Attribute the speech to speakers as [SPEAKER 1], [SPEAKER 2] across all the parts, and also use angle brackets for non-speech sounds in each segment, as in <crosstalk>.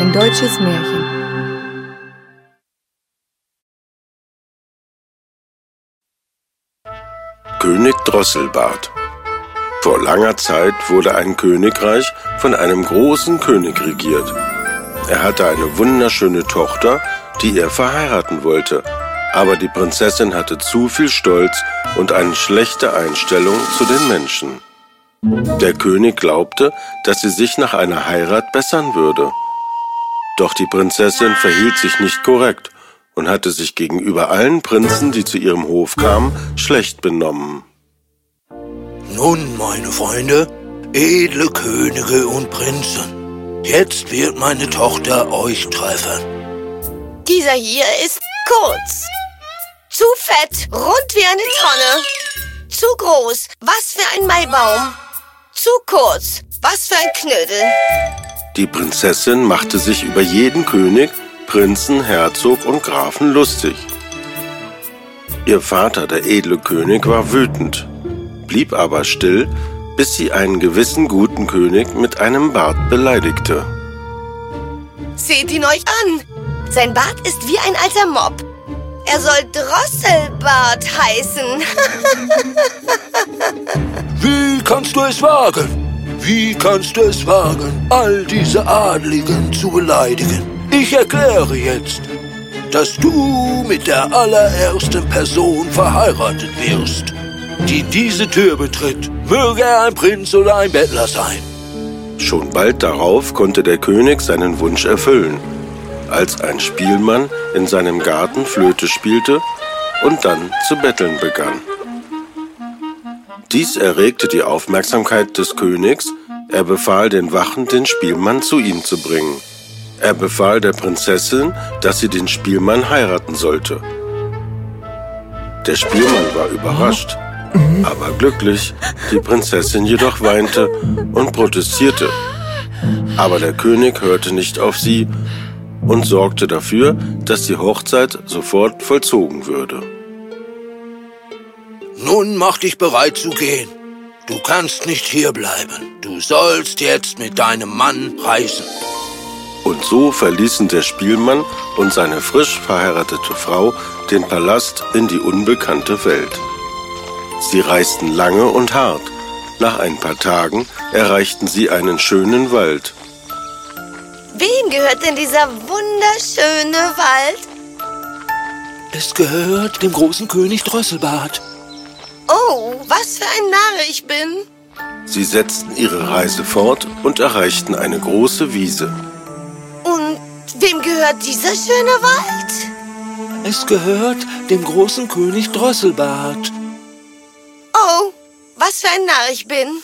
[SPEAKER 1] Ein deutsches Märchen.
[SPEAKER 2] König Drosselbart Vor langer Zeit wurde ein Königreich von einem großen König regiert. Er hatte eine wunderschöne Tochter, die er verheiraten wollte, aber die Prinzessin hatte zu viel Stolz und eine schlechte Einstellung zu den Menschen. Der König glaubte, dass sie sich nach einer Heirat bessern würde. Doch die Prinzessin verhielt sich nicht korrekt und hatte sich gegenüber allen Prinzen, die zu ihrem Hof kamen, schlecht benommen.
[SPEAKER 3] Nun, meine Freunde, edle Könige und Prinzen, jetzt wird meine Tochter euch treffen.
[SPEAKER 4] Dieser hier ist kurz, zu fett, rund wie eine Tonne, zu groß, was für ein Maibaum, zu kurz, was für ein Knödel.
[SPEAKER 2] Die Prinzessin machte sich über jeden König, Prinzen, Herzog und Grafen lustig. Ihr Vater, der edle König, war wütend, blieb aber still, bis sie einen gewissen guten König mit einem Bart beleidigte.
[SPEAKER 4] Seht ihn euch an! Sein Bart ist wie ein alter Mob. Er soll Drosselbart heißen. <laughs>
[SPEAKER 3] Wie kannst du es wagen? Wie kannst du es wagen, all diese Adligen zu beleidigen? Ich erkläre jetzt, dass du mit der allerersten Person verheiratet wirst, die diese Tür betritt, möge er ein Prinz oder ein Bettler sein.
[SPEAKER 2] Schon bald darauf konnte der König seinen Wunsch erfüllen, als ein Spielmann in seinem Garten Flöte spielte und dann zu betteln begann. Dies erregte die Aufmerksamkeit des Königs. Er befahl den Wachen, den Spielmann zu ihm zu bringen. Er befahl der Prinzessin, dass sie den Spielmann heiraten sollte. Der Spielmann war überrascht, aber glücklich. Die Prinzessin jedoch weinte und protestierte. Aber der König hörte nicht auf sie und sorgte dafür, dass die Hochzeit sofort vollzogen würde.
[SPEAKER 3] Nun mach dich bereit zu gehen. Du kannst nicht hierbleiben. Du sollst jetzt mit deinem Mann reisen.
[SPEAKER 2] Und so verließen der Spielmann und seine frisch verheiratete Frau den Palast in die unbekannte Welt. Sie reisten lange und hart. Nach ein paar Tagen erreichten sie einen schönen Wald.
[SPEAKER 4] Wem gehört denn dieser wunderschöne Wald?
[SPEAKER 3] Es gehört dem großen König Drosselbart.
[SPEAKER 4] Oh, was für ein Narr ich bin.
[SPEAKER 2] Sie setzten ihre Reise fort und erreichten eine große Wiese.
[SPEAKER 4] Und wem gehört dieser schöne Wald?
[SPEAKER 3] Es gehört dem großen König Drosselbart.
[SPEAKER 4] Oh, was für ein Narr ich bin.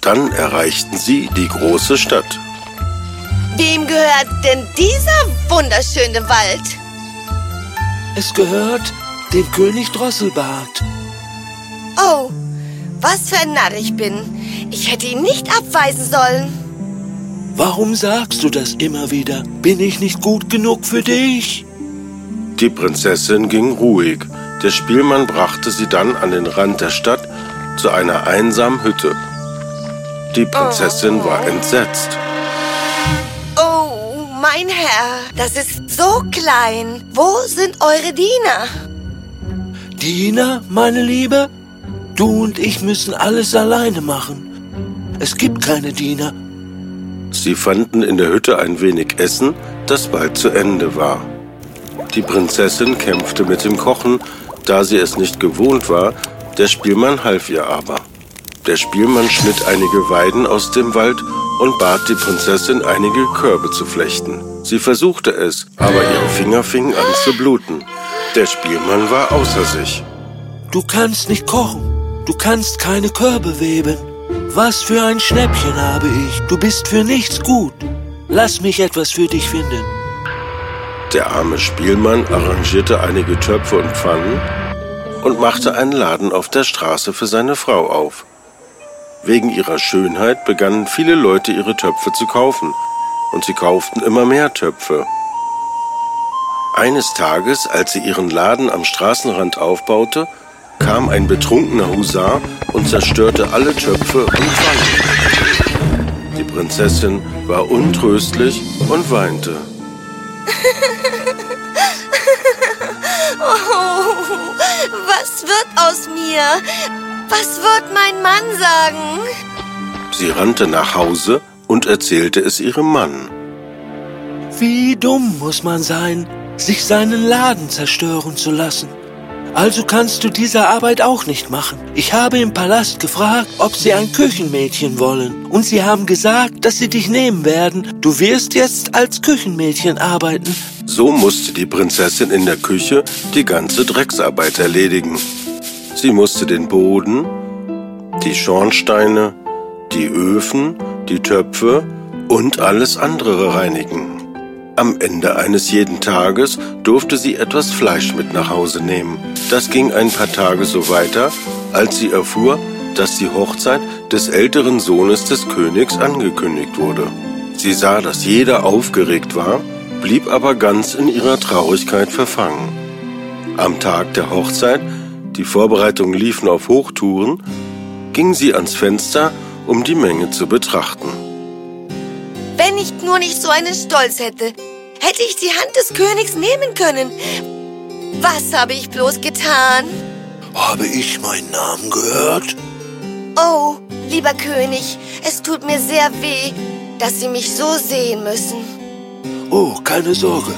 [SPEAKER 2] Dann erreichten sie die große Stadt.
[SPEAKER 4] Wem gehört denn dieser wunderschöne Wald?
[SPEAKER 3] Es gehört dem König Drosselbart.
[SPEAKER 4] Oh, was für ein Narr ich bin. Ich hätte ihn nicht abweisen sollen.
[SPEAKER 3] Warum sagst du das immer wieder? Bin ich nicht gut genug für dich?
[SPEAKER 2] Die Prinzessin ging ruhig. Der Spielmann brachte sie dann an den Rand der Stadt zu einer einsamen Hütte. Die Prinzessin war entsetzt.
[SPEAKER 4] Oh, mein Herr, das ist so klein. Wo sind eure Diener?
[SPEAKER 3] Diener, meine Liebe? Du und ich müssen alles alleine machen. Es gibt keine Diener.
[SPEAKER 2] Sie fanden in der Hütte ein wenig Essen, das bald zu Ende war. Die Prinzessin kämpfte mit dem Kochen, da sie es nicht gewohnt war, der Spielmann half ihr aber. Der Spielmann schnitt einige Weiden aus dem Wald und bat die Prinzessin, einige Körbe zu flechten. Sie versuchte es, aber ihre Finger fingen an zu bluten. Der Spielmann war außer sich.
[SPEAKER 3] Du kannst nicht kochen. Du kannst keine Körbe weben. Was für ein Schnäppchen habe ich. Du bist für nichts gut. Lass mich etwas für dich finden.
[SPEAKER 2] Der arme Spielmann arrangierte einige Töpfe und Pfannen und machte einen Laden auf der Straße für seine Frau auf. Wegen ihrer Schönheit begannen viele Leute ihre Töpfe zu kaufen und sie kauften immer mehr Töpfe. Eines Tages, als sie ihren Laden am Straßenrand aufbaute, kam ein betrunkener Husar und zerstörte alle Töpfe und Pfannen. Die Prinzessin war untröstlich und weinte. <laughs>
[SPEAKER 4] Oh, was wird aus mir? Was wird mein Mann sagen?
[SPEAKER 2] Sie rannte nach Hause und erzählte es ihrem Mann.
[SPEAKER 3] Wie dumm muss man sein, sich seinen Laden zerstören zu lassen. Also kannst du diese Arbeit auch nicht machen. Ich habe im Palast gefragt, ob sie ein Küchenmädchen wollen. Und sie haben gesagt, dass sie dich nehmen werden. Du wirst jetzt als Küchenmädchen arbeiten.
[SPEAKER 2] So musste die Prinzessin in der Küche die ganze Drecksarbeit erledigen. Sie musste den Boden, die Schornsteine, die Öfen, die Töpfe und alles andere reinigen. Am Ende eines jeden Tages durfte sie etwas Fleisch mit nach Hause nehmen. Das ging ein paar Tage so weiter, als sie erfuhr, dass die Hochzeit des älteren Sohnes des Königs angekündigt wurde. Sie sah, dass jeder aufgeregt war, blieb aber ganz in ihrer Traurigkeit verfangen. Am Tag der Hochzeit, die Vorbereitungen liefen auf Hochtouren, ging sie ans Fenster, um die Menge zu betrachten.
[SPEAKER 4] Wenn ich nur nicht so einen Stolz hätte, hätte ich die Hand des Königs nehmen können. Was habe ich bloß getan?
[SPEAKER 3] Habe ich meinen Namen gehört?
[SPEAKER 4] Oh, lieber König, es tut mir sehr weh, dass Sie mich so sehen müssen.
[SPEAKER 3] Oh, keine Sorge.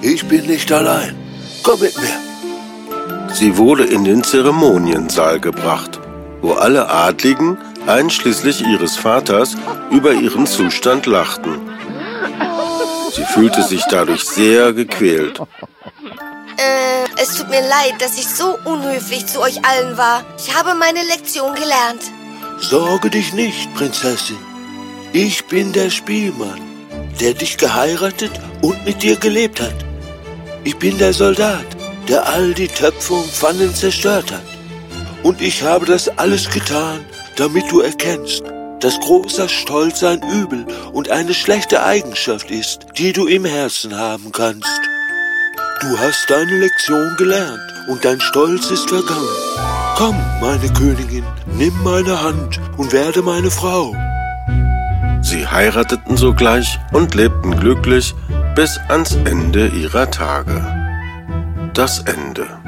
[SPEAKER 3] Ich bin nicht allein. Komm mit mir.
[SPEAKER 2] Sie wurde in den Zeremoniensaal gebracht, wo alle Adligen, einschließlich ihres Vaters, über ihren Zustand lachten. Sie fühlte sich dadurch sehr gequält.
[SPEAKER 4] Äh, es tut mir leid, dass ich so unhöflich zu euch allen war. Ich habe meine Lektion gelernt.
[SPEAKER 3] Sorge dich nicht, Prinzessin. Ich bin der Spielmann, der dich geheiratet und mit dir gelebt hat. Ich bin der Soldat, der all die Töpfe und Pfannen zerstört hat. Und ich habe das alles getan, damit du erkennst, dass großer Stolz ein Übel und eine schlechte Eigenschaft ist, die du im Herzen haben kannst. Du hast deine Lektion gelernt und dein Stolz ist vergangen. Komm, meine Königin, nimm meine Hand und werde meine Frau.
[SPEAKER 2] Sie heirateten sogleich und lebten glücklich bis ans Ende ihrer Tage. Das Ende.